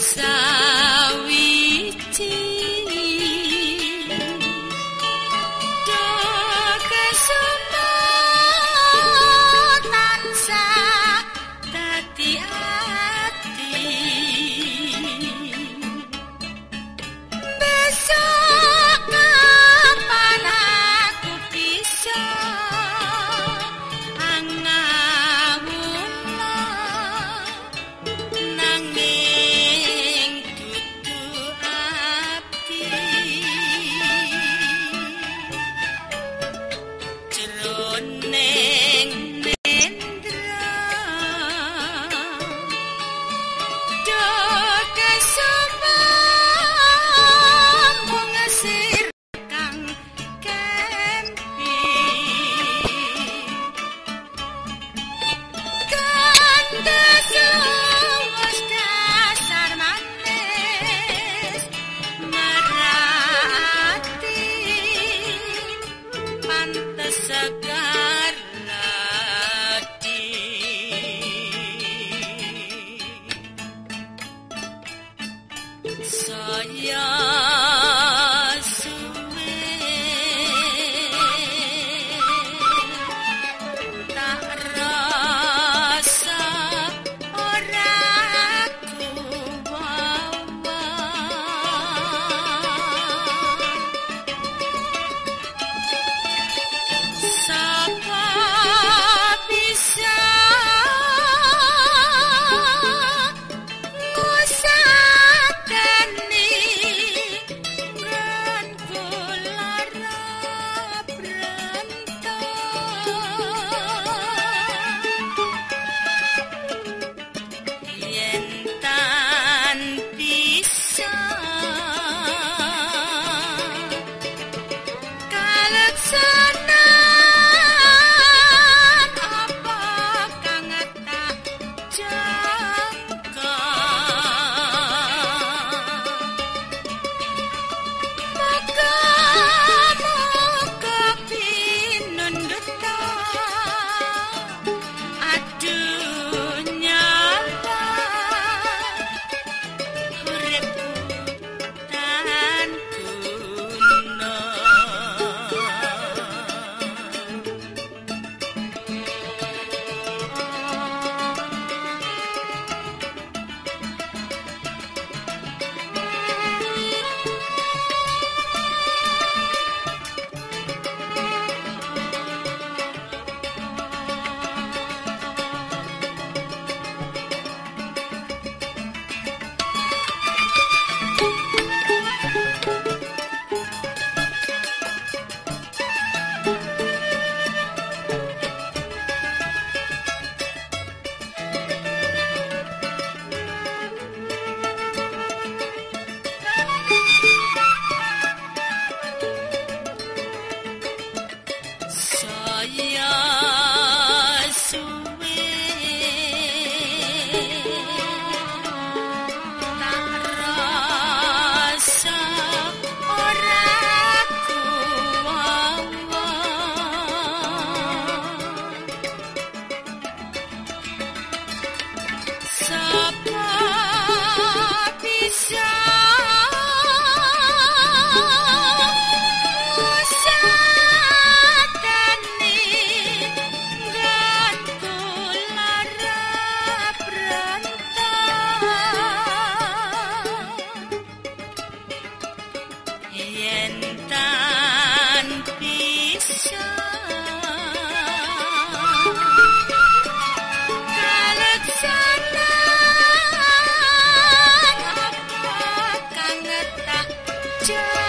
inside. Pantes picture.